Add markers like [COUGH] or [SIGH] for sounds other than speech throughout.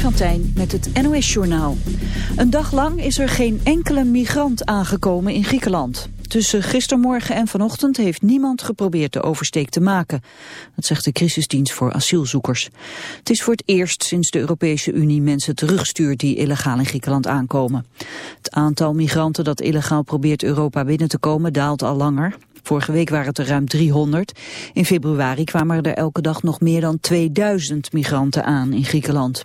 van met het NOS-journaal. Een dag lang is er geen enkele migrant aangekomen in Griekenland. Tussen gistermorgen en vanochtend heeft niemand geprobeerd de oversteek te maken. Dat zegt de crisisdienst voor asielzoekers. Het is voor het eerst sinds de Europese Unie mensen terugstuurt die illegaal in Griekenland aankomen. Het aantal migranten dat illegaal probeert Europa binnen te komen daalt al langer. Vorige week waren het er ruim 300. In februari kwamen er elke dag nog meer dan 2000 migranten aan in Griekenland.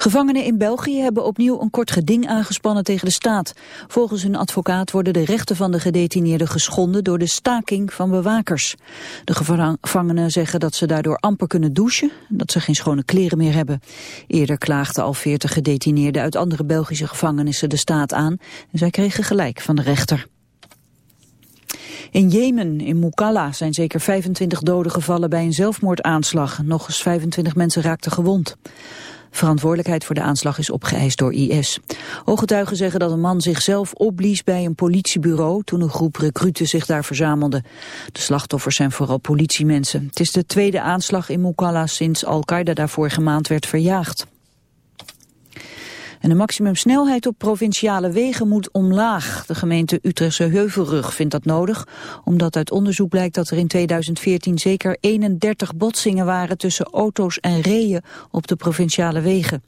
Gevangenen in België hebben opnieuw een kort geding aangespannen tegen de staat. Volgens hun advocaat worden de rechten van de gedetineerden geschonden door de staking van bewakers. De gevangenen zeggen dat ze daardoor amper kunnen douchen en dat ze geen schone kleren meer hebben. Eerder klaagden al 40 gedetineerden uit andere Belgische gevangenissen de staat aan en zij kregen gelijk van de rechter. In Jemen, in Mukalla, zijn zeker 25 doden gevallen bij een zelfmoordaanslag. Nog eens 25 mensen raakten gewond. Verantwoordelijkheid voor de aanslag is opgeëist door IS. Ooggetuigen zeggen dat een man zichzelf opblies bij een politiebureau toen een groep recruten zich daar verzamelde. De slachtoffers zijn vooral politiemensen. Het is de tweede aanslag in Mukalla sinds Al-Qaeda daar vorige maand werd verjaagd. En de maximumsnelheid op provinciale wegen moet omlaag. De gemeente Utrechtse Heuvelrug vindt dat nodig, omdat uit onderzoek blijkt dat er in 2014 zeker 31 botsingen waren tussen auto's en reeën op de provinciale wegen.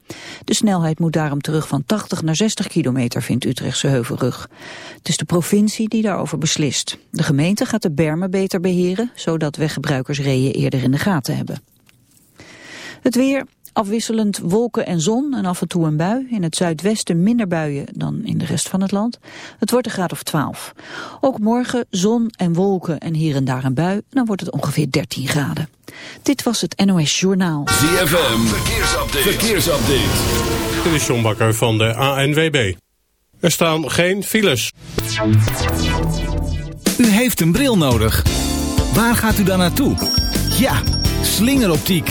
De snelheid moet daarom terug van 80 naar 60 kilometer, vindt Utrechtse Heuvelrug. Het is de provincie die daarover beslist. De gemeente gaat de bermen beter beheren, zodat weggebruikers reeën eerder in de gaten hebben. Het weer, Afwisselend wolken en zon en af en toe een bui. In het zuidwesten minder buien dan in de rest van het land. Het wordt een graad of 12. Ook morgen zon en wolken en hier en daar een bui. Dan wordt het ongeveer 13 graden. Dit was het NOS Journaal. ZFM, verkeersupdate. verkeersupdate. Dit is John Bakker van de ANWB. Er staan geen files. U heeft een bril nodig. Waar gaat u dan naartoe? Ja, slingeroptiek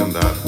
andar.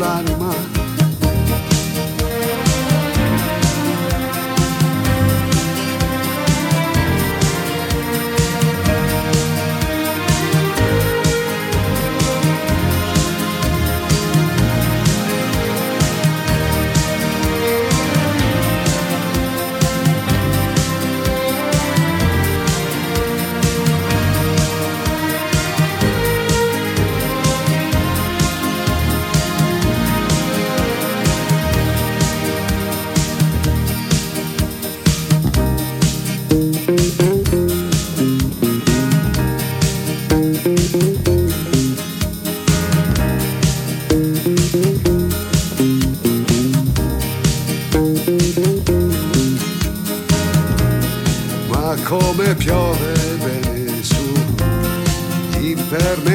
line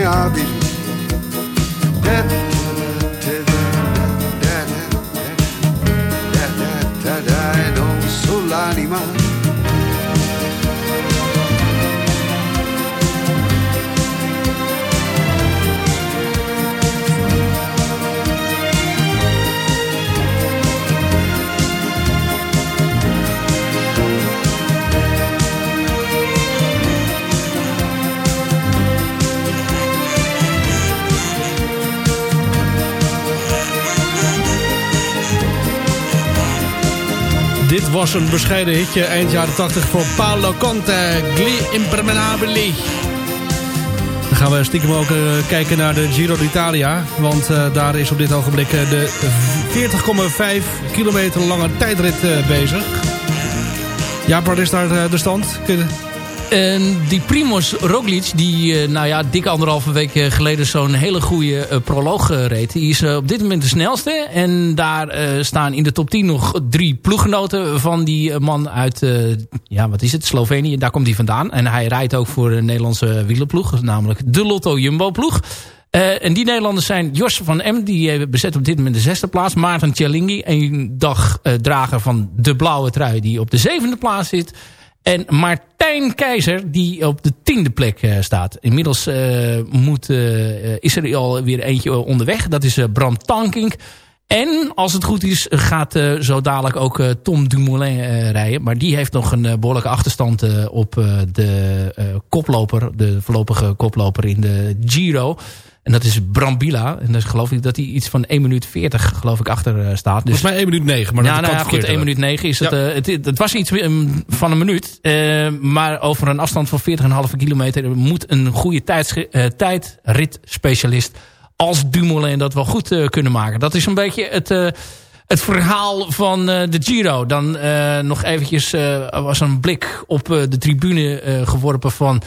I'll be. Dit was een bescheiden hitje eind jaren 80 voor Paolo Conte. Gli Impermeabili. Dan gaan we stiekem ook eh, kijken naar de Giro d'Italia. Want eh, daar is op dit ogenblik eh, de 40,5 kilometer lange tijdrit bezig. Ja, waar is daar de stand? En die Primoz Roglic, die eh, nou ja, dik anderhalve week eh, geleden zo'n hele goede eh, proloog reed. Die is op dit moment de snelste. En daar staan in de top 10 nog drie ploeggenoten van die man uit, ja wat is het, Slovenië. Daar komt hij vandaan. En hij rijdt ook voor een Nederlandse wielerploeg. Namelijk de Lotto Jumbo ploeg. En die Nederlanders zijn Jos van M. Die bezet op dit moment de zesde plaats. Maarten Tjallingi, een dag drager van de blauwe trui. Die op de zevende plaats zit. En Martijn Keizer, die op de tiende plek eh, staat. Inmiddels eh, moet, eh, is er al weer eentje onderweg. Dat is Bram Tankink. En als het goed is, gaat zo dadelijk ook Tom Dumoulin rijden. Maar die heeft nog een eh, behoorlijke achterstand op de koploper. De voorlopige koploper in de Giro. En dat is Brambila. En dan geloof ik dat hij iets van 1 minuut 40 geloof ik achter eh, staat. Dus Volgens mij 1 minuut 9. Maar ja, dat nou ja, goed, verkeerd 1 hebben. minuut 9 is het, Ja. eh, het. Het was iets ehm, van een minuut. eh, maar over een afstand van 40,5 kilometer moet een goede tijds, eh, tijdritspecialist als Dumoulin dat wel goed eh, kunnen maken. Dat is een beetje het, eh, het verhaal van eh, de Giro. Dan eh, nog eventjes eh, was een blik op de tribune geworpen van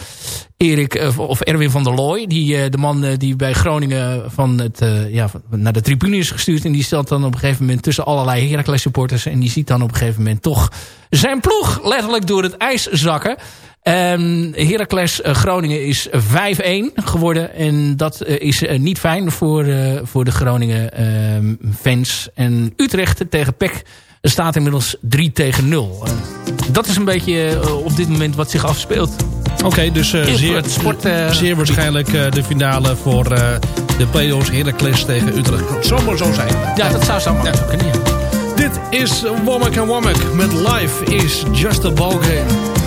Erik of Erwin van der Looy. Die, de man die bij Groningen van het, ja, naar de tribune is gestuurd. En die staat dan op een gegeven moment tussen allerlei Heracles supporters. En die ziet dan op een gegeven moment toch zijn ploeg letterlijk door het ijs zakken. Ehm Heracles eh, Groningen is 5-1 geworden. En dat eh, is eh, niet fijn voor, voor de Groningen ehm, fans. En Utrecht tegen PEC staat inmiddels 3 tegen 0. Eh, dat is een beetje op dit moment wat zich afspeelt. Oké, dus zeer, het sport, zeer waarschijnlijk de finale voor de play-offs Heracles tegen Utrecht. Dat zal maar zo zijn. Ja, dat zou zo maar kunnen. ja. Dit is Womack en Womack met Life is Just a Ballgame.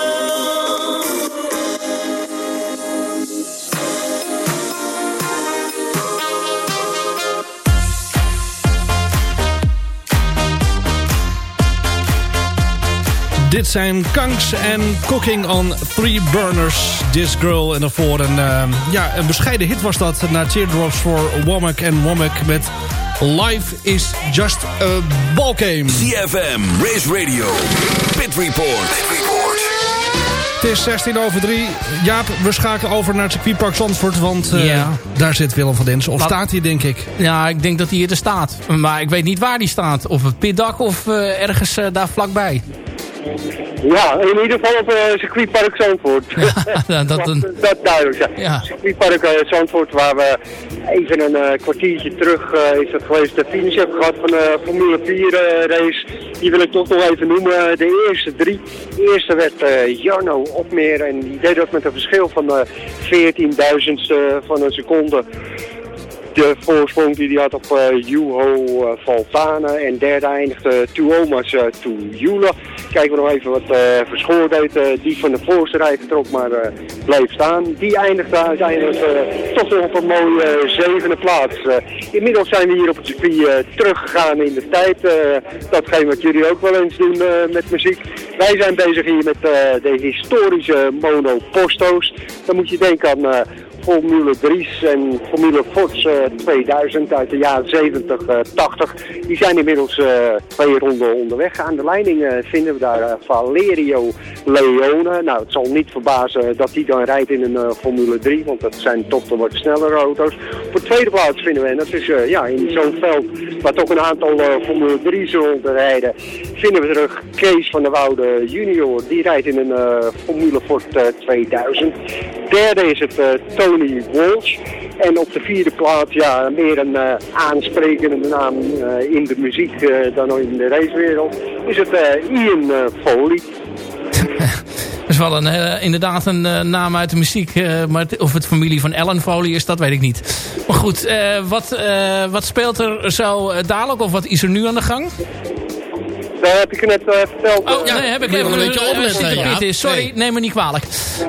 Dit zijn Kanks en Cooking on Three Burners. This Girl en daarvoor een, ehm, ja, een bescheiden hit was dat... na Teardrops voor Womack en Womack met Life is Just a Ball Game. CFM, Race Radio, Pit Report. Pit Report. Het is 16 over 3. Jaap, we schakelen over naar het circuitpark Zandvoort. Want eh, daar zit Willem van Dins. Of staat hij, denk ik. Ja, ik denk dat hij er staat. Maar ik weet niet waar hij staat. Of een pitdak of eh, ergens eh, daar vlakbij. Ja, in ieder geval op uh, circuitpark Zandvoort. [LAUGHS] Ja, dat, [LAUGHS] dat, dat duidelijk, ja. Ja. Circuitpark eh, Zandvoort, waar we even een eh, kwartiertje terug is dat geweest de finish hebben gehad van de Formule 4 eh, race. Die wil ik toch nog even noemen. De eerste drie. De eerste werd Jarno Opmeer en die deed dat met een verschil van eh 14.000ste van een seconde. De voorsprong die hij had op eh Juho eh, Valtane en derde eindigde Tuomas uh, Tuula. Kijken we nog even wat eh Verschoor deed. eh, die van de voorste rij vertrok, maar eh, bleef staan. Die eindigde uiteindelijk eh, toch nog op een mooie eh, zevende plaats. Eh, inmiddels zijn we hier op het circuit eh, teruggegaan in de tijd. Eh, datgene wat jullie ook wel eens doen eh, met muziek. Wij zijn bezig hier met eh, de historische monoposto's. Dan moet je denken aan... eh, Formule 3's en Formule Fords eh, 2000 uit de jaren 70, eh, 80. Die zijn inmiddels eh, twee ronden onderweg. Aan de leiding eh, vinden we daar eh, Valerio Leone. Nou, het zal niet verbazen dat hij dan rijdt in een eh, Formule 3, want dat zijn toch de wat snellere auto's. Tweede plaats vinden we, en dat is eh, ja, in zo'n veld waar toch een aantal eh, Formule 3's rondrijden, vinden we terug Kees van der Woude junior. Die rijdt in een eh, Formule Ford eh, 2000. Derde is het Tony Walsh. En op de vierde plaats, ja, meer een aansprekende naam in de muziek dan in de racewereld, is het Ian Foley. [LAUGHS] Wel een, eh, inderdaad een eh, naam uit de muziek. eh, maar of het familie van Ellen Foley is, dat weet ik niet. Maar goed, wat, wat speelt er zo dadelijk? Of wat is er nu aan de gang? Daar heb ik je net eh, verteld. Oh, nee, heb ik wel een beetje eh, opletten, ja. Sorry, Nee. neem me niet kwalijk.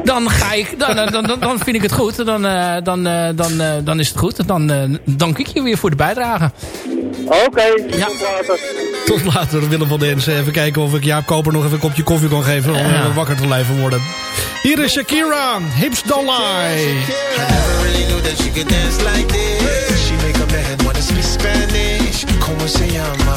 Dan ga ik, dan, dan, dan, dan vind ik het goed. Dan, eh, dan, eh, dan, eh, dan is het goed. Dan dank ik je weer voor de bijdrage. Oké, Ja. tot later. Tot later, Willem van Densen. Even kijken of ik Jaap Koper nog even een kopje koffie kan geven... om Ja. wakker te blijven worden. Hier is Shakira, Hips Don't Lie. I never really knew that she could dance like this. She make up her head wanna speak Spanish. Como se llama?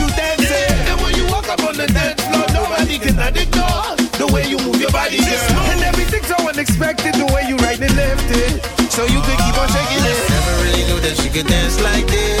so unexpected, the way you right and left it, so you could keep on shaking it. Never really knew that she could dance like this.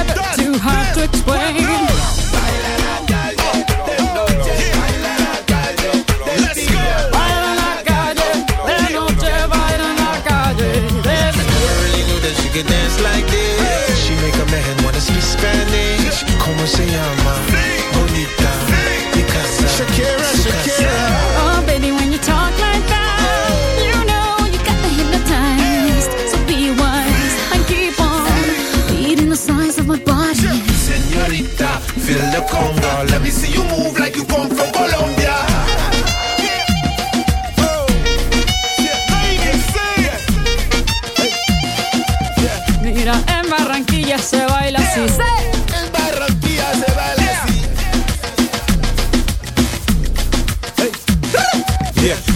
Como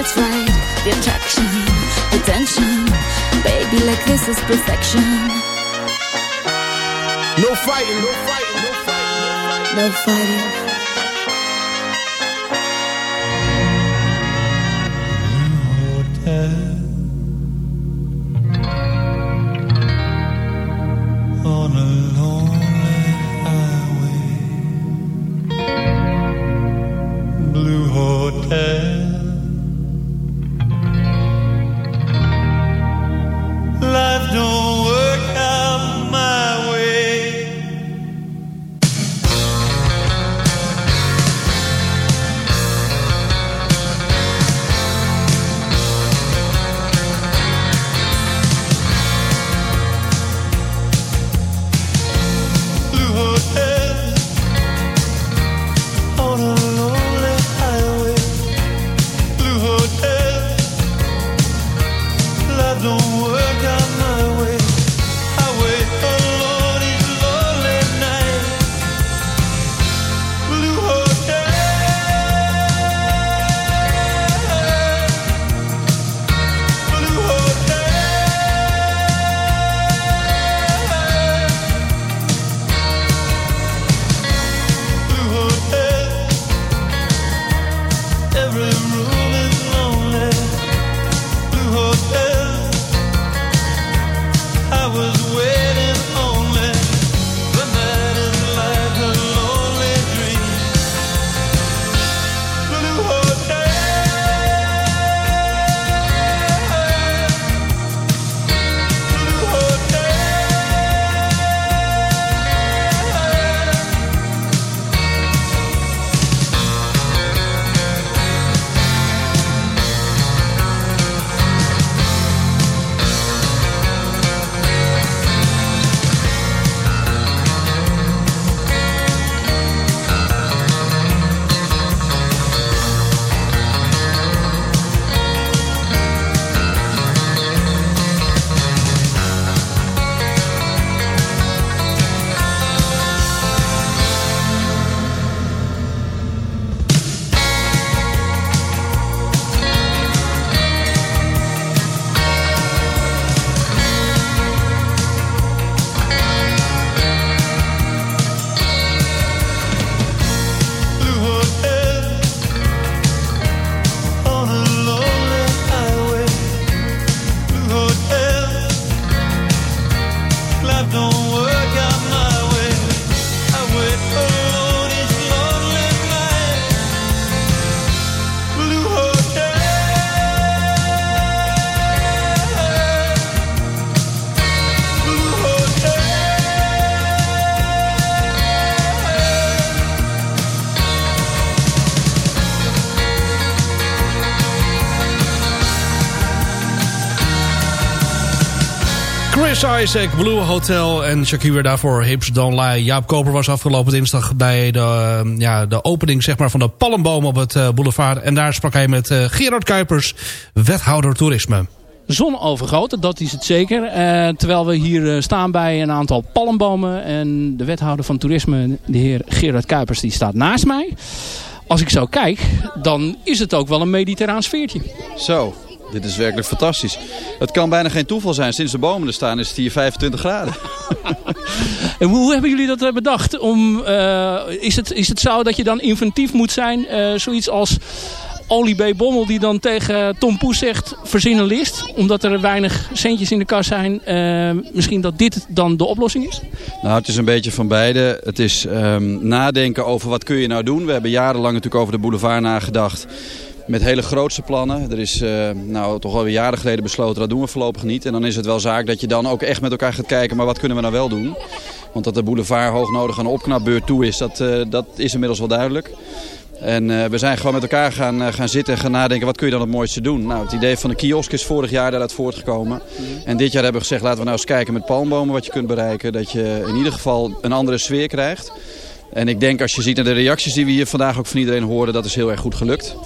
it's right. The attraction, the tension. Baby, like this is perfection. No fighting, no fighting, no fighting. No fighting. on a lonely highway. Blue hotel. Chris Isaac, Blue Hotel en Shakira daarvoor Hips Don't Lie. Jaap Koper was afgelopen dinsdag bij de, eh, ja, de opening zeg maar, van de Palmboom op het eh, boulevard. En daar sprak hij met eh, Gerard Kuipers, wethouder toerisme. Zonovergoten, dat is het zeker. Eh, terwijl we hier staan bij een aantal palmbomen. En de wethouder van toerisme, de heer Gerard Kuipers, die staat naast mij. Als ik zo kijk, dan is het ook wel een mediterraan sfeertje. Zo, dit is werkelijk fantastisch. Het kan bijna geen toeval zijn. Sinds de bomen er staan is het hier 25 graden. [LAUGHS] En hoe hebben jullie dat eh, bedacht? Om, eh, is, het, is het zo dat je dan inventief moet zijn? Eh, zoiets als Olie B. Bommel die dan tegen Tom Poes zegt... verzin een list, omdat er weinig centjes in de kas zijn. misschien dat dit dan de oplossing is? Nou, het is een beetje van beide. Het is ehm, nadenken over wat kun je nou doen. We hebben jarenlang natuurlijk over de boulevard nagedacht. Met hele grootse plannen. Er is eh, nou, toch alweer jaren geleden besloten, dat doen we voorlopig niet. En dan is het wel zaak dat je dan ook echt met elkaar gaat kijken, maar wat kunnen we nou wel doen? Want dat de boulevard hoog nodig aan een opknapbeurt toe is, dat, eh, dat is inmiddels wel duidelijk. En eh, we zijn gewoon met elkaar gaan, gaan zitten en gaan nadenken, wat kun je dan het mooiste doen? Nou, het idee van de kiosk is vorig jaar daaruit voortgekomen. En dit jaar hebben we gezegd, laten we nou eens kijken met palmbomen wat je kunt bereiken. Dat je in ieder geval een andere sfeer krijgt. En ik denk als je ziet naar de reacties die we hier vandaag ook van iedereen horen, dat is heel erg goed gelukt.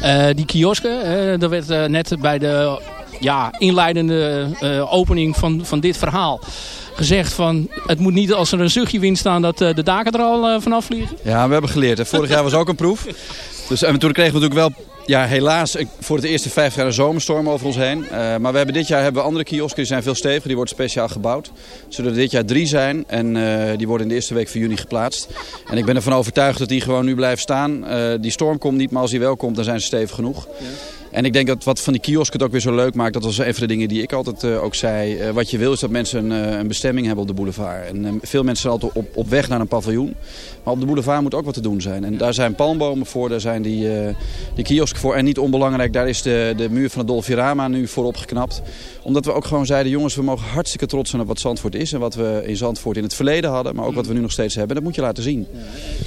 Eh, die kiosken, eh daar werd eh, net bij de ja, inleidende opening van, van dit verhaal gezegd van... het moet niet als er een zuchtje wind staan dat de daken er al vanaf vliegen. Ja, we hebben geleerd. Hè. Vorig jaar was ook een proef. Dus, en toen kregen we natuurlijk wel, ja, helaas, voor het eerste vijf jaar een zomerstorm over ons heen. Eh, maar we hebben dit jaar hebben we andere kiosken, die zijn veel steviger, die worden speciaal gebouwd. Zullen er dit jaar drie zijn en eh, die worden in de eerste week van juni geplaatst. En ik ben ervan overtuigd dat die gewoon nu blijven staan. Eh, die storm komt niet, maar als die wel komt, dan zijn ze stevig genoeg. En ik denk dat wat van die kiosk het ook weer zo leuk maakt, dat was een van de dingen die ik altijd eh, ook zei. Eh, wat je wil is dat mensen een, eh, een bestemming hebben op de boulevard. En veel mensen zijn altijd op, op weg naar een paviljoen. Maar op de boulevard moet ook wat te doen zijn. En daar zijn palmbomen voor, daar zijn die, die kiosken voor. En niet onbelangrijk, daar is de, de muur van het Dolfirama nu voor opgeknapt. Omdat we ook gewoon zeiden, jongens, we mogen hartstikke trots zijn op wat Zandvoort is. En wat we in Zandvoort in het verleden hadden, maar ook wat we nu nog steeds hebben. Dat moet je laten zien.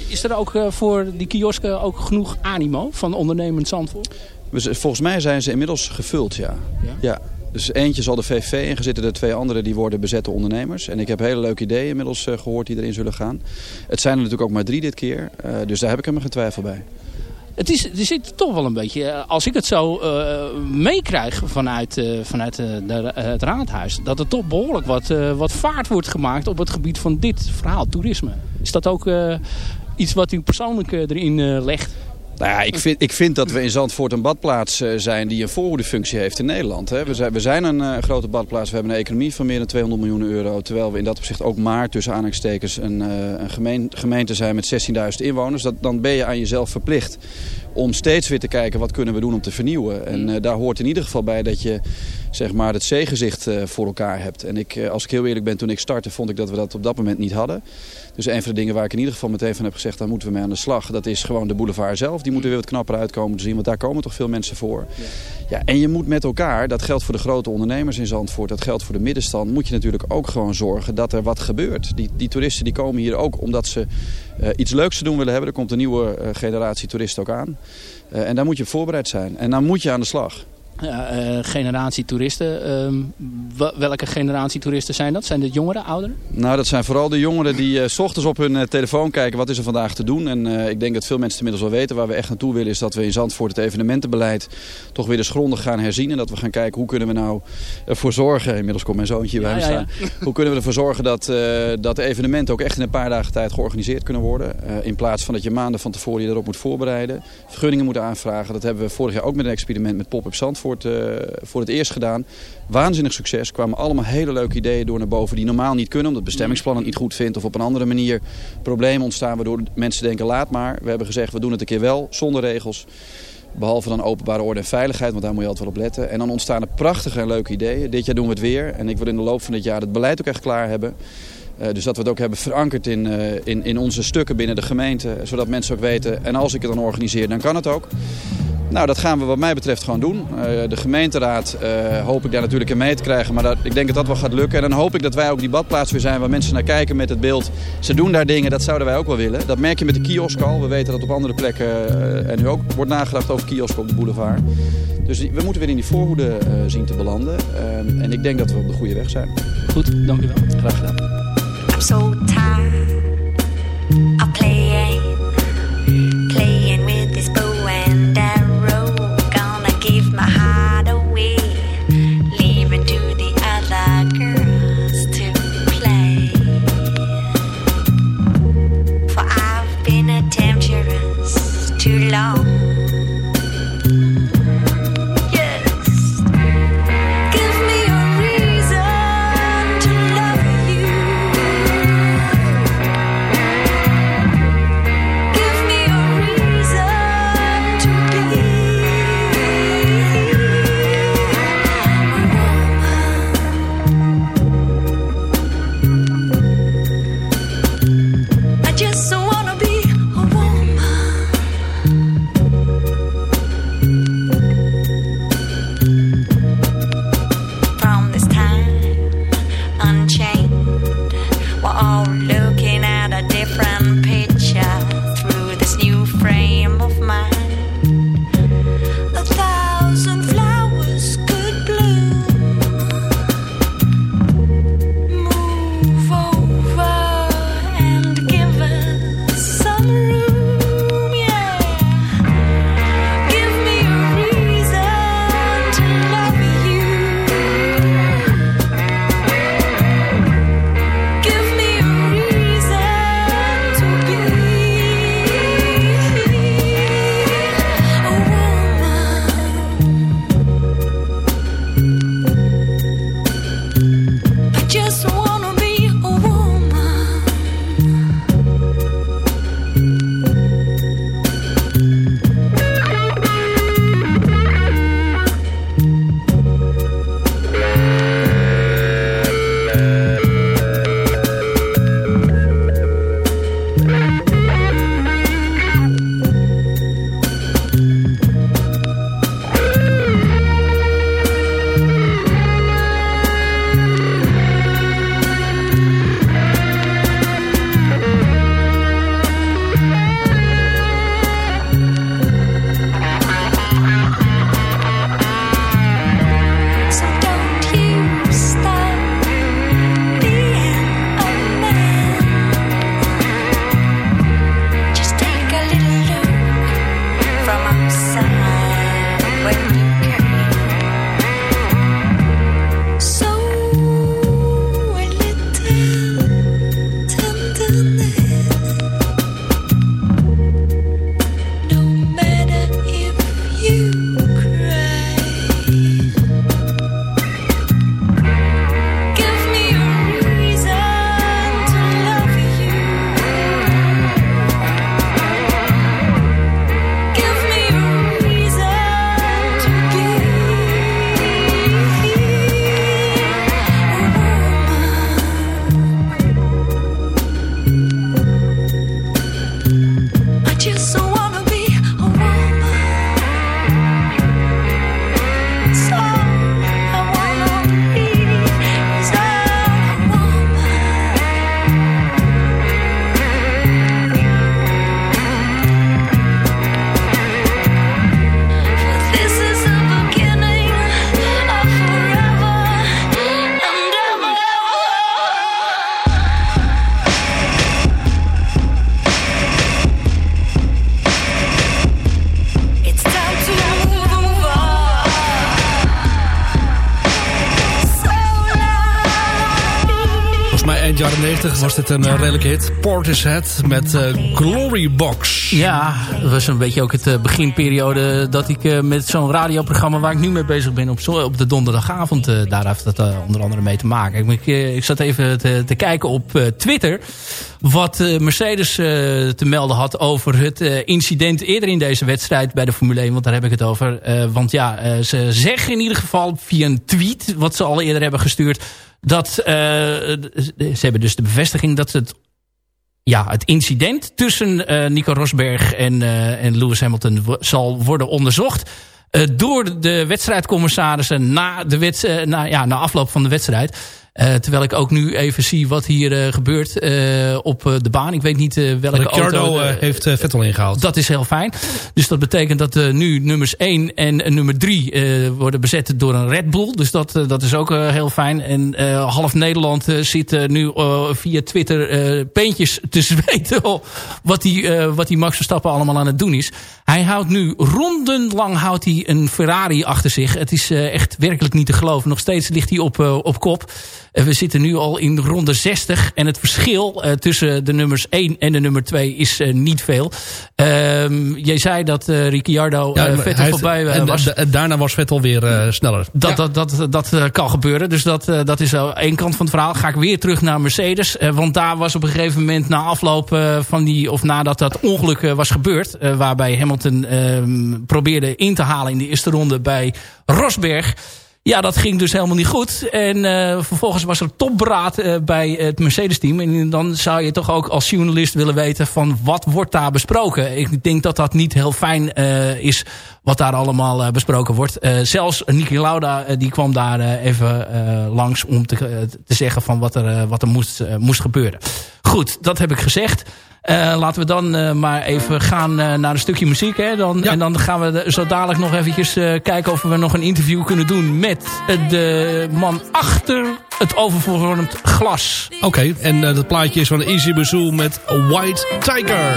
Is er ook voor die kiosken ook genoeg animo van ondernemend Zandvoort? Volgens mij zijn ze inmiddels gevuld, ja. ja. Dus eentje zal de VVV ingezitten, de twee andere die worden bezette ondernemers. En ik heb hele leuke ideeën inmiddels eh, gehoord die erin zullen gaan. Het zijn er natuurlijk ook maar drie dit keer, eh, dus daar heb ik helemaal geen twijfel bij. Het, is, er zit toch wel een beetje, eh, als ik het zo eh, meekrijg vanuit, vanuit de, het raadhuis, dat er toch behoorlijk wat, wat vaart wordt gemaakt op het gebied van dit verhaal, toerisme. Is dat ook iets wat u persoonlijk erin legt? Nou ja, ik vind, ik vind dat we in Zandvoort een badplaats eh, zijn die een voorhoedefunctie heeft in Nederland. Hè. We, zijn, we zijn een eh, grote badplaats. We hebben een economie van meer dan 200 miljoen euro. Terwijl we in dat opzicht ook maar tussen aanhalingstekens een, eh, een gemeen- gemeente zijn met 16.000 inwoners. Dat, dan ben je aan jezelf verplicht om steeds weer te kijken wat kunnen we doen om te vernieuwen. En eh, daar hoort in ieder geval bij dat je zeg maar, het zeegezicht eh, voor elkaar hebt. En ik, eh, als ik heel eerlijk ben, toen ik startte vond ik dat we dat op dat moment niet hadden. Dus een van de dingen waar ik in ieder geval meteen van heb gezegd, daar moeten we mee aan de slag. Dat is gewoon de boulevard zelf. Die moeten weer wat knapper uitkomen te zien, want daar komen toch veel mensen voor. Ja, en je moet met elkaar, dat geldt voor de grote ondernemers in Zandvoort, dat geldt voor de middenstand, moet je natuurlijk ook gewoon zorgen dat er wat gebeurt. Die, die toeristen die komen hier ook omdat ze eh, iets leuks te doen willen hebben. Er komt een nieuwe generatie toeristen ook aan. En daar moet je voorbereid zijn. En dan moet je aan de slag. Ja, eh, generatie toeristen. ehm, welke generatie toeristen zijn dat? Zijn het jongeren, ouderen? Nou, dat zijn vooral de jongeren die eh, s ochtends op hun eh, telefoon kijken wat is er vandaag te doen. En ik denk dat veel mensen het inmiddels wel weten. Waar we echt naartoe willen is dat we in Zandvoort het evenementenbeleid toch weer eens grondig gaan herzien. En dat we gaan kijken hoe kunnen we nou ervoor zorgen, inmiddels komt mijn zoontje bij Ja, me staan. ja. Hoe kunnen we ervoor zorgen dat, dat evenementen ook echt in een paar dagen tijd georganiseerd kunnen worden. In plaats van dat je maanden van tevoren je erop moet voorbereiden. Vergunningen moet aanvragen. Dat hebben we vorig jaar ook met een experiment met Pop-Up Zandvoort eh, voor het eerst gedaan. Waanzinnig succes. kwamen allemaal hele leuke ideeën door naar boven die normaal niet kunnen. Omdat het bestemmingsplan het niet goed vindt of op een andere manier problemen ontstaan. Waardoor mensen denken laat maar. We hebben gezegd we doen het een keer wel zonder regels. Behalve dan openbare orde en veiligheid, want daar moet je altijd wel op letten. En dan ontstaan er prachtige en leuke ideeën. Dit jaar doen we het weer. En ik wil in de loop van dit jaar het beleid ook echt klaar hebben. Eh, dus dat we het ook hebben verankerd in, eh, in, in onze stukken binnen de gemeente. Zodat mensen ook weten, en als ik het dan organiseer, dan kan het ook. Nou, dat gaan we wat mij betreft gewoon doen. Eh, de gemeenteraad hoop ik daar natuurlijk in mee te krijgen. Maar dat, ik denk dat dat wel gaat lukken. En dan hoop ik dat wij ook die badplaats weer zijn waar mensen naar kijken met het beeld. Ze doen daar dingen, dat zouden wij ook wel willen. Dat merk je met de kiosk al. We weten dat op andere plekken en nu ook wordt nagedacht over kiosken op de boulevard. Dus we moeten weer in die voorhoede zien te belanden. Eh, en ik denk dat we op de goede weg zijn. Goed, dank u wel. Graag gedaan. So tired was dit een eh, redelijke hit. Portishead met uh, Glory Box. Ja, dat was een beetje ook het eh, beginperiode dat ik met zo'n radioprogramma... waar ik nu mee bezig ben op, op de donderdagavond... Daar heeft dat onder andere mee te maken. Ik, ik zat even te kijken op Twitter... wat Mercedes te melden had over het incident eerder in deze wedstrijd... bij de Formule 1, want daar heb ik het over. want ja, ze zeggen in ieder geval via een tweet... wat ze al eerder hebben gestuurd dat eh, ze hebben dus de bevestiging dat het ja, het incident tussen eh, Nico Rosberg en, eh, en Lewis Hamilton zal worden onderzocht. door de wedstrijdcommissarissen na, de wets, eh, na, ja, na afloop van de wedstrijd. Eh, terwijl ik ook nu even zie wat hier eh, gebeurt eh, op de baan. Ik weet niet welke Ricciardo auto... heeft Vettel ingehaald. Dat is heel fijn. Dus dat betekent dat nu nummers 1 en nummer 3 eh, worden bezet door een Red Bull. Dus dat, dat is ook heel fijn. En half Nederland zit nu via Twitter peentjes te [LAUGHS] zweten... wat die, wat die Max Verstappen allemaal aan het doen is. Hij houdt nu rondenlang houdt hij een Ferrari achter zich. Het is echt werkelijk niet te geloven. Nog steeds ligt hij op, op kop. We zitten nu al in ronde 60. En het verschil eh, tussen de nummers 1 en de nummer 2 is eh, niet veel. Ehm jij zei dat eh, Ricciardo Ja, eh, Vettel heeft- voorbij en was. en daarna was Vettel weer eh, sneller. Dat, dat, dat, dat kan gebeuren. Dus dat, eh, dat is één kant van het verhaal. Ga ik weer terug naar Mercedes. Want daar was op een gegeven moment na afloop van die... of nadat dat ongeluk was gebeurd... waarbij Hamilton ehm, probeerde in te halen in de eerste ronde bij Rosberg... Ja, dat ging dus helemaal niet goed. En eh, vervolgens was er topberaad eh, bij het Mercedes-team. En dan zou je toch ook als journalist willen weten... van wat wordt daar besproken? Ik denk dat dat niet heel fijn eh, is wat daar allemaal besproken wordt. Zelfs Niki Lauda die kwam daar even langs om te, te zeggen van wat er, wat er moest, moest gebeuren. Goed, dat heb ik gezegd. Eh, laten we dan eh, maar even gaan eh, naar een stukje muziek. Hè? Dan, En dan gaan we de- zo dadelijk nog eventjes eh, kijken of we nog een interview kunnen doen met de man achter het overvormd glas. Oké, en dat plaatje is van Easy Bazoo met White Tiger.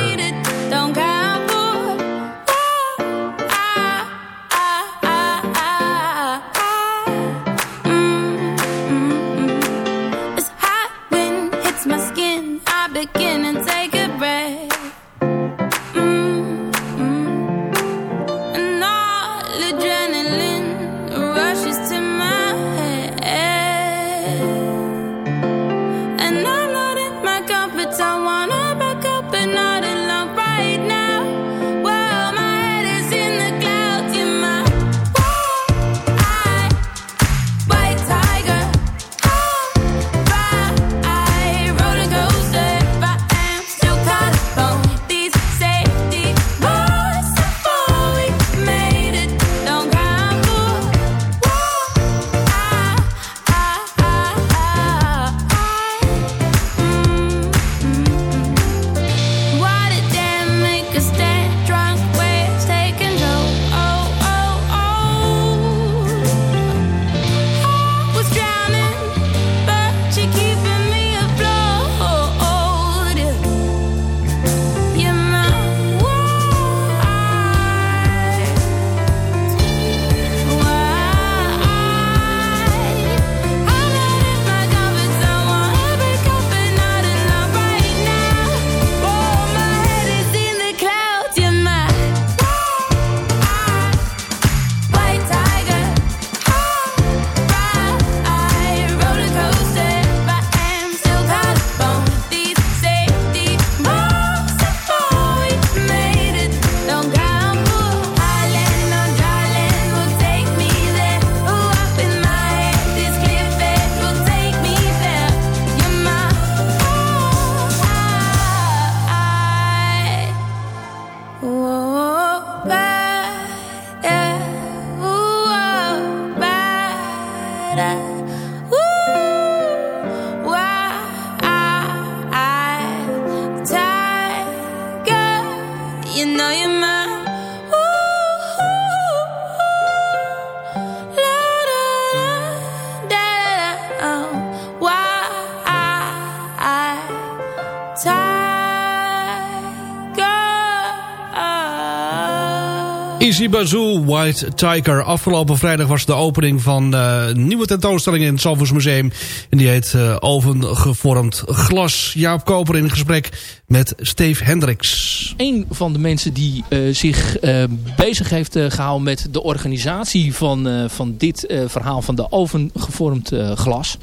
White Tiger. Afgelopen vrijdag was de opening van eh, een nieuwe tentoonstelling in het Zalvoors Museum. En die heet uh, Ovengevormd Glas. Jaap Koper in gesprek met Steve Hendricks. Een van de mensen die eh, zich eh, bezig heeft eh, gehouden met de organisatie van, eh, van dit eh, verhaal van de ovengevormd eh, glas.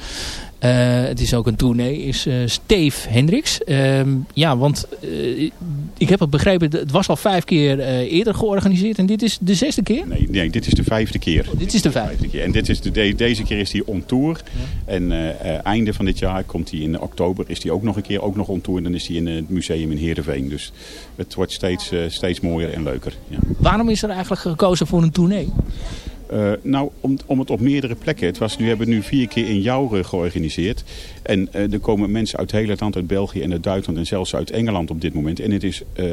Eh, het is ook een tournee, is eh, Steve Hendricks. Ehm, ja, want eh, ik heb het begrepen, het was al vijf keer eerder georganiseerd en dit is de zesde keer? Nee, nee, dit is de vijfde keer. dit is de vijfde. keer. En dit is de, de- deze keer is hij on tour. En einde van dit jaar komt hij in oktober, is hij ook nog een keer ook nog on tour. En dan is hij in het museum in Heerenveen. Dus het wordt steeds, steeds mooier en leuker. Ja. Waarom is er eigenlijk gekozen voor een tournee? Eh, nou, om, om het op meerdere plekken. Het was, nu hebben we nu vier keer in Jouren georganiseerd. En eh, er komen mensen uit heel het land, uit België en uit Duitsland en zelfs uit Engeland op dit moment. En het is, eh,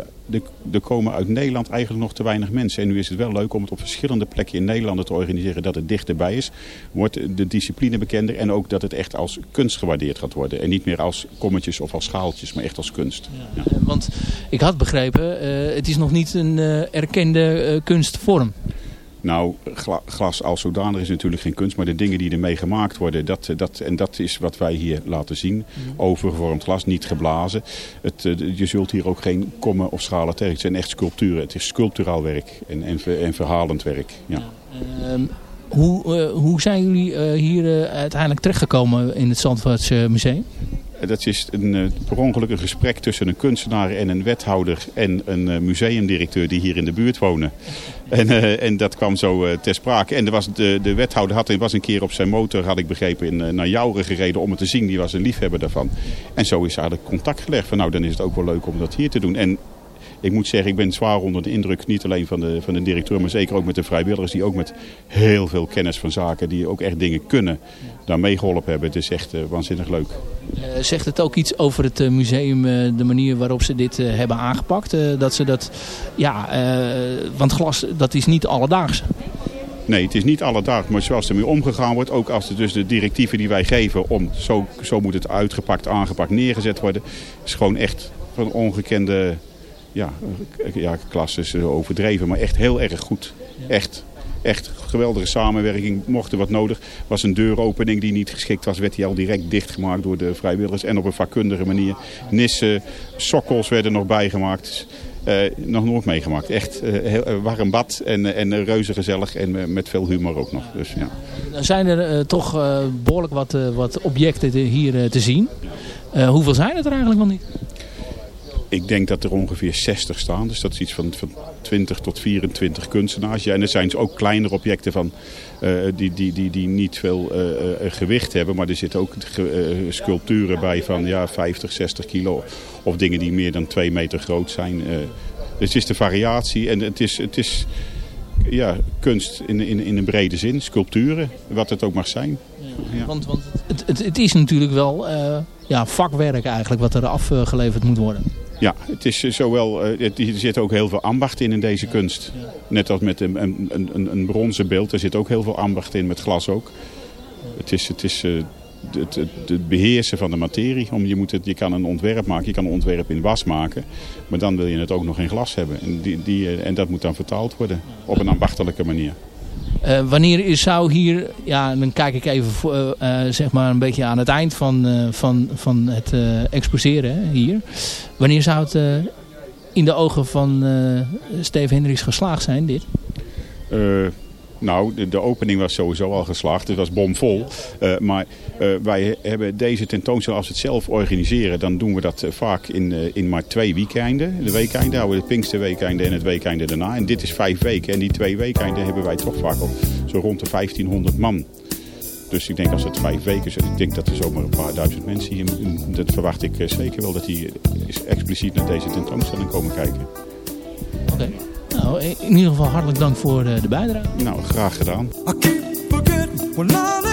er, komen uit Nederland eigenlijk nog te weinig mensen. En nu is het wel leuk om het op verschillende plekken in Nederland te organiseren. Dat het dichterbij is. Wordt de discipline bekender en ook dat het echt als kunst gewaardeerd gaat worden. En niet meer als kommetjes of als schaaltjes, maar echt als kunst. Ja. Want ik had begrepen, het is nog niet een erkende kunstvorm. Nou, gla- glas als zodanig is natuurlijk geen kunst, maar de dingen die ermee gemaakt worden, dat, eh, dat, en dat is wat wij hier laten zien. Overgevormd glas, niet geblazen. Het, eh, je zult hier ook geen kommen of schalen tegen. Het zijn echt sculpturen. Het is sculpturaal werk en, en, en verhalend werk. Ja. Ehm, hoe, eh, hoe zijn jullie hier uiteindelijk terechtgekomen in het Zandvoortse museum? Dat is een, eh, per ongeluk een gesprek tussen een kunstenaar en een wethouder en een eh, museumdirecteur die hier in de buurt wonen. [LAUGHS] En, eh, en dat kwam zo eh, ter sprake. En er was de, de wethouder had, was een keer op zijn motor, had ik begrepen, in, eh, naar Jouren gereden om het te zien. Die was een liefhebber daarvan. En zo is eigenlijk contact gelegd nou dan is het ook wel leuk om dat hier te doen. En ik moet zeggen, ik ben zwaar onder de indruk, niet alleen van de, van de directeur, maar zeker ook met de vrijwilligers die ook met heel veel kennis van zaken, die ook echt dingen kunnen, daar meegeholpen hebben. Het is echt eh, waanzinnig leuk. Eh, zegt het ook iets over het eh, museum, de manier waarop ze dit hebben aangepakt? Dat ze dat, ja, want glas, dat is niet alledaags. Nee, het is niet alledaags, maar zoals ermee omgegaan wordt, ook als het dus de directieven die wij geven om zo, zo moet het uitgepakt, aangepakt, neergezet worden, is gewoon echt van ongekende ja, ja, is eh, overdreven, maar echt heel erg goed. Echt. Echt geweldige samenwerking. Mocht er wat nodig. Was een deuropening die niet geschikt was, werd die al direct dichtgemaakt door de vrijwilligers. En op een vakkundige manier. Nissen, sokkels werden nog bijgemaakt. Eh, nog nooit meegemaakt. Echt eh, heel, warm bad en, en reuze gezellig en met veel humor ook nog. Dus, ja. Zijn er toch eh, behoorlijk wat, wat objecten te- hier te zien. Hoeveel zijn het er eigenlijk wel niet? Ik denk dat er ongeveer 60 staan. Dus dat is iets van, van 20 tot 24 kunstenaars. Ja, en er zijn dus ook kleinere objecten van, eh, die, die, die, die niet veel eh, eh, gewicht hebben. Maar er zitten ook sculpturen bij van ja, 50, 60 kilo. Of dingen die meer dan 2 meter groot zijn. Dus het is de variatie. En het is, het is ja, kunst in, in, in een brede zin. Sculpturen, wat het ook mag zijn. Ja. Want, want het, het, het is natuurlijk wel ja, vakwerk eigenlijk wat er afgeleverd moet worden. Ja, het is eh, zowel, eh, er zit ook heel veel ambacht in in deze kunst. Net als met een, een, een, een bronzen beeld, er zit ook heel veel ambacht in, met glas ook. Het is, het, is eh, het, het, het beheersen van de materie. Om, je, moet het, je kan een ontwerp maken, je kan een ontwerp in was maken. Maar dan wil je het ook nog in glas hebben. En, die, die, en dat moet dan vertaald worden op een ambachtelijke manier. Eh, wanneer zou hier, ja, dan kijk ik even eh, eh, zeg maar een beetje aan het eind van, van, van het exposeren hier. Wanneer zou het in de ogen van eh Steve Hendricks geslaagd zijn, dit? Nou, de, de opening was sowieso al geslaagd. Het was bomvol. Eh, maar eh, wij hebben deze tentoonstelling, als we het zelf organiseren, dan doen we dat eh, vaak in, in maar twee weekeinden. De weekeinden houden we het Pinksterweekende en het weekende daarna. En dit is vijf weken. En die twee weekeinden hebben wij toch vaak al zo rond de 1500 man. Dus ik denk als het vijf weken is, ik denk dat er zomaar een paar duizend mensen hier, dat verwacht ik zeker wel, dat die expliciet naar deze tentoonstelling komen kijken. Oké. Nou, in ieder geval hartelijk dank voor eh, de bijdrage. Nou, graag gedaan. We're not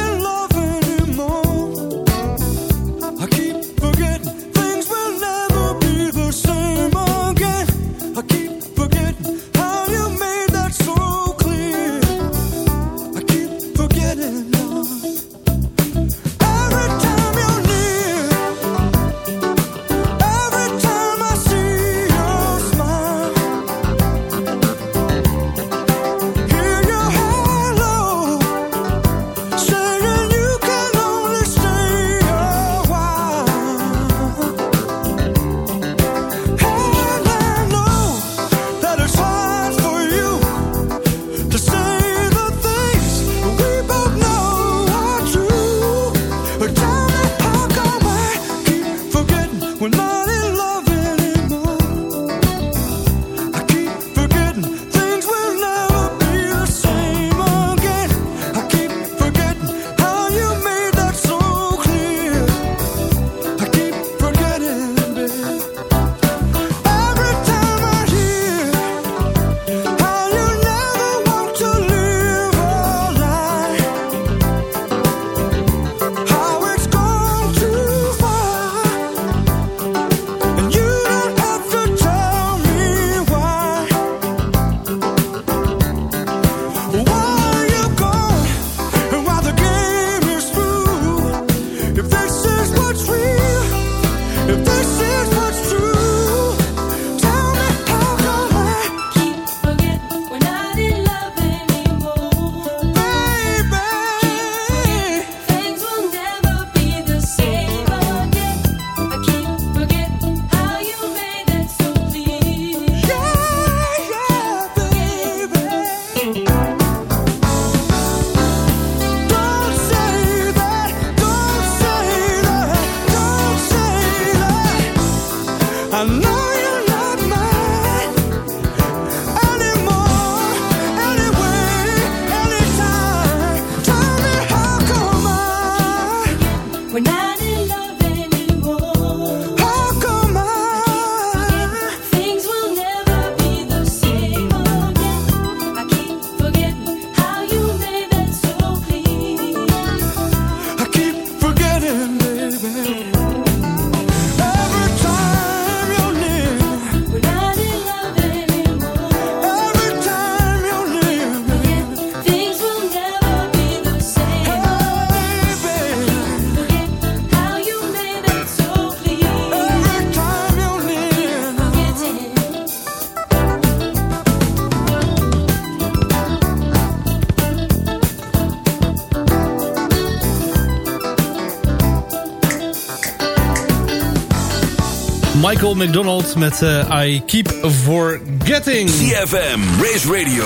Michael McDonald met eh, I Keep Forgetting. CFM, Race Radio,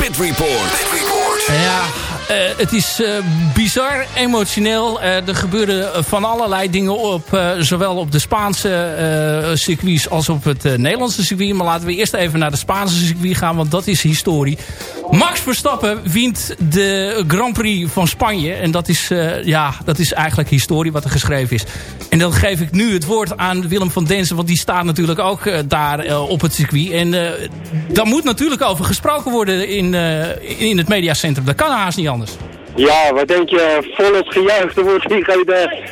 Pit Report. Ja, eh, het is eh, bizar, emotioneel. Er gebeuren van allerlei dingen op, eh, zowel op de Spaanse eh, circuits als op het eh, Nederlandse circuit. Maar laten we eerst even naar de Spaanse circuit gaan, want dat is historie. Max Verstappen wint de Grand Prix van Spanje. En dat is, eh, ja, dat is eigenlijk historie wat er geschreven is. En dan geef ik nu het woord aan Willem van Densen, want die staat natuurlijk ook eh, daar eh, op het circuit. En daar moet natuurlijk over gesproken worden in, in het mediacentrum. Dat kan haast niet anders. Ja, wat denk je? Volop gejuicht. Er wordt hier geen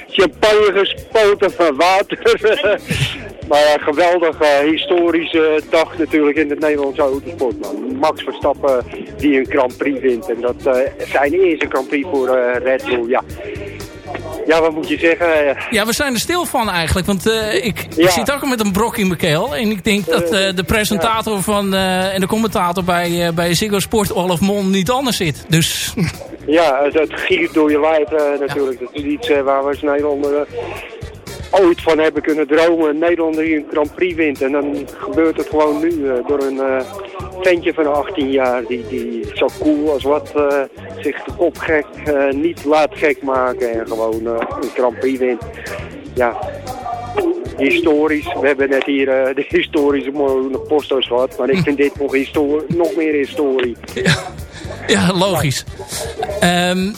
champagne gespoten van water. Maar ja, geweldig eh, historische dag natuurlijk in het Nederlandse autosport. Man. Max Verstappen die een Grand Prix wint. En dat eh, zijn eerste Grand Prix voor eh, Red Bull. Ja. ja, wat moet je zeggen? Eh, Ja, we zijn er stil van eigenlijk. Want eh, ik, ik zit ook met een brok in mijn keel. En ik denk dat eh, de presentator van, eh, en de commentator bij, eh, bij Ziggo Sport, Olaf Mon, niet anders zit. Dus Ja, het, het giert door je lijf eh, natuurlijk. Dat is iets eh, waar we als Nederlander eh, ooit van hebben kunnen dromen. Een Nederlander die een Grand Prix wint. En dan gebeurt het gewoon nu eh, door een eh, ventje van 18 jaar. Die, die zo cool als wat eh, zich de kop gek, eh, niet laat gek maken. En gewoon een Grand Prix wint. Ja, historisch. We hebben net hier de historische posto's gehad. Maar ik vind dit nog, nog meer historie. ja, logisch. Ehm,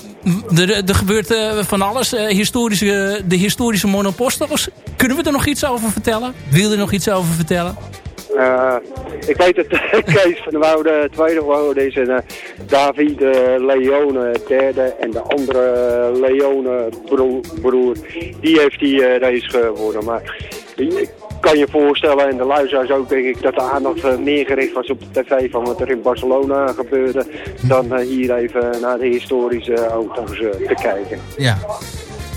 er, er gebeurt eh, van alles. Eh, historische, de historische monopostos. Kunnen we er nog iets over vertellen? Wil je er nog iets over vertellen? Eh, ik weet dat [LAUGHS] Kees van der Woude tweede geworden is en David eh, Leone derde en de andere Leone broer, broer, die heeft die race gewonnen. Maar ik kan je voorstellen en de luisteraars ook denk ik dat de aandacht eh, meer gericht was op de tv van wat er in Barcelona gebeurde dan eh, hier even naar de historische auto's eh, te kijken. Ja.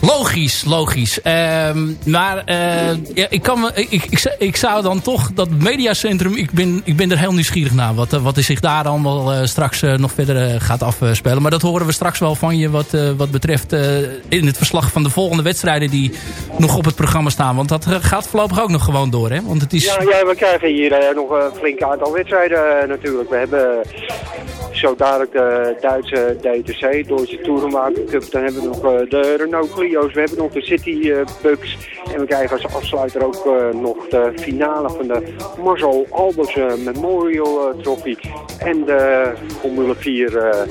Logisch, logisch. Ehm, maar eh, ja, ik, kan ik, ik, ik zou dan toch dat mediacentrum... Ik ben, ik ben er heel nieuwsgierig naar. Wat, eh, wat er zich daar allemaal eh, straks nog verder gaat afspelen. Maar dat horen we straks wel van je wat, wat betreft in het verslag van de volgende wedstrijden... die nog op het programma staan. Want dat gaat voorlopig ook nog gewoon door. Hè? Want het is... Ja, ja, we krijgen hier nog een flink aantal wedstrijden natuurlijk. We hebben zo dadelijk de Duitse DTC, Duitse Tourenwagen Cup. Dan hebben we nog de Renault We hebben nog de City eh, Bucks. En we krijgen als afsluiter ook eh, nog de finale van de Marcel Albers eh, Memorial Trophy. En de Formule 4 eh,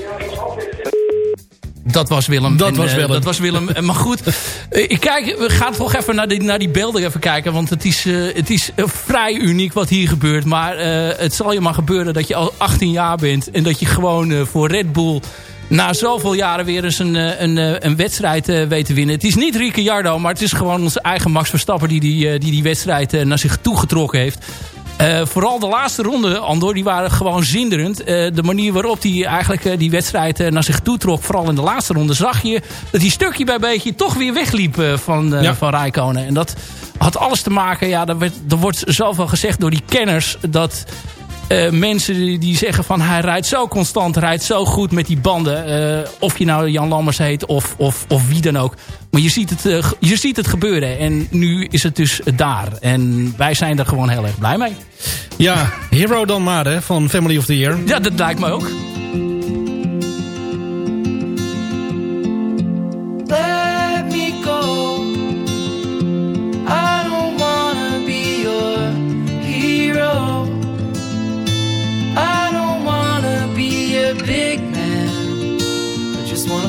Dat was Willem. Dat En, was Willem. dat was Willem. Maar goed, ik kijk, we gaan toch even naar die, naar die beelden even kijken. Want het is, het is vrij uniek wat hier gebeurt. Maar eh, het zal je maar gebeuren dat je al 18 jaar bent. En dat je gewoon voor Red Bull na zoveel jaren weer eens een, eh, een, eh, een wedstrijd eh, weet te winnen. Het is niet Ricciardo, maar het is gewoon onze eigen Max Verstappen... die die, die, die wedstrijd naar zich toegetrokken heeft. Eh, vooral de laatste ronde, Andor, die waren gewoon zinderend. De manier waarop hij eigenlijk die wedstrijd naar zich toe trok, vooral in de laatste ronde, zag je dat hij stukje bij beetje toch weer wegliep van, Ja. van Rijkonen. En dat had alles te maken, ja, er, werd, er wordt zoveel gezegd door die kenners, dat eh, mensen die, die zeggen van hij rijdt zo constant, rijdt zo goed met die banden. eh, of je nou Jan Lammers heet of, of, of wie dan ook. Maar je ziet, het, eh, je ziet het gebeuren. En nu is het dus daar. En wij zijn er gewoon heel erg blij mee. Ja, Hero dan maar hè, van Family of the Year. Ja, dat lijkt me ook.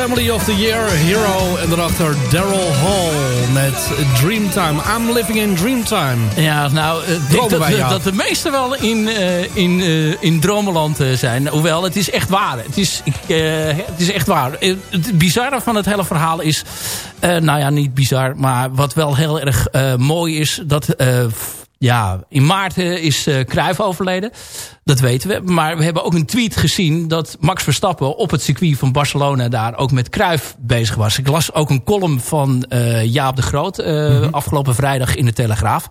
Family of the Year, Hero. En daarachter Daryl Hall met Dreamtime. I'm living in Dreamtime. Ja, nou, eh, ik denk dat, wij, ja. dat de meesten wel in, eh, in, eh, in dromenland eh, zijn. Hoewel, het is echt waar. Het is, ik, het is echt waar. Het bizarre van het hele verhaal is... nou ja, niet bizar, maar wat wel heel erg mooi is... dat ja, in maart eh, is eh Cruijff overleden. Dat weten we. Maar we hebben ook een tweet gezien dat Max Verstappen op het circuit van Barcelona daar ook met Cruijff bezig was. Ik las ook een column van eh, Jaap de Groot eh, afgelopen vrijdag in de Telegraaf.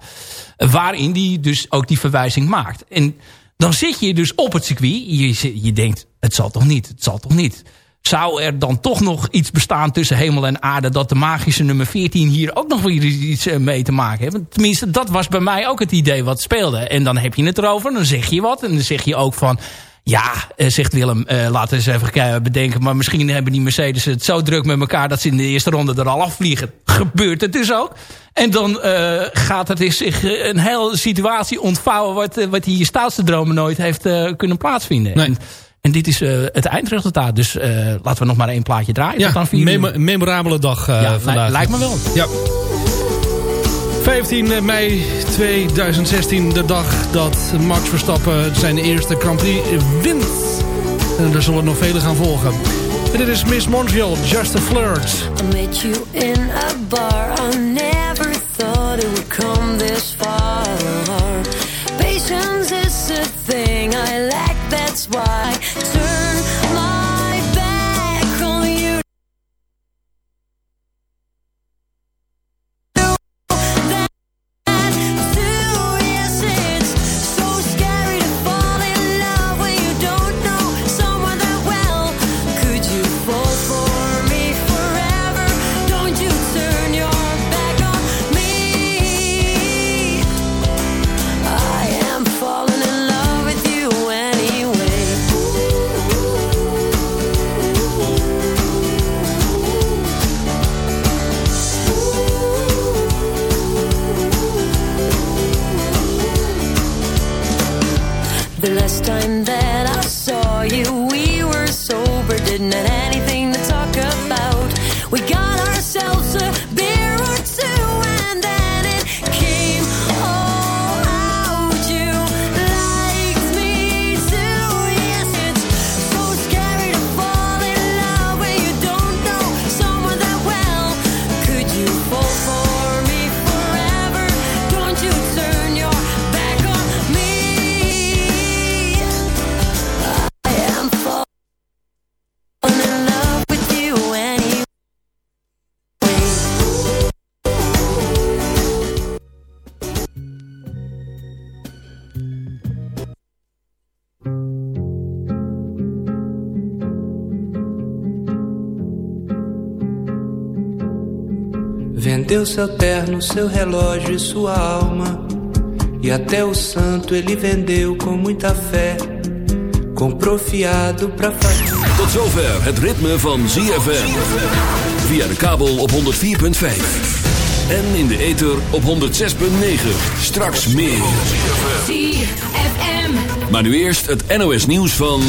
waarin die dus ook die verwijzing maakt. En dan zit je dus op het circuit. Je, je denkt, het zal toch niet, het zal toch niet. Zou er dan toch nog iets bestaan tussen hemel en aarde... dat de magische nummer 14 hier ook nog weer iets eh, mee te maken heeft? Tenminste, dat was bij mij ook het idee wat speelde. En dan heb je het erover, dan zeg je wat. En dan zeg je ook van... Ja, eh, zegt Willem, eh, laten we eens even kijken, bedenken. Maar misschien hebben die Mercedes het zo druk met elkaar... dat ze in de eerste ronde er al afvliegen. [LAUGHS] Gebeurt het dus ook. En dan gaat het is zich een hele situatie ontvouwen... wat, wat die stoutste dromen nooit heeft kunnen plaatsvinden. En, en dit is eh, het eindresultaat. Dus eh, laten we nog maar één plaatje draaien. Ja, uur. memorabele dag eh, Ja, vandaag. li- lijkt me wel. Ja. 15 mei 2016, de dag dat Max Verstappen zijn eerste Grand Prix wint. En er zullen nog vele gaan volgen. En dit is Miss Montreal, Just a Flirt. I met you in a bar. I never thought it would come this far. Patience is a thing I lack, that's why. Turn Seu terno, seu relógio e sua alma. E até o santo ele vendeu com muita fé. Comprou fiado pra fazer. Tot zover het ritme van ZFM. Via de kabel op 104.5. En in de ether op 106.9. Straks meer. ZFM. Maar nu eerst het NOS nieuws van...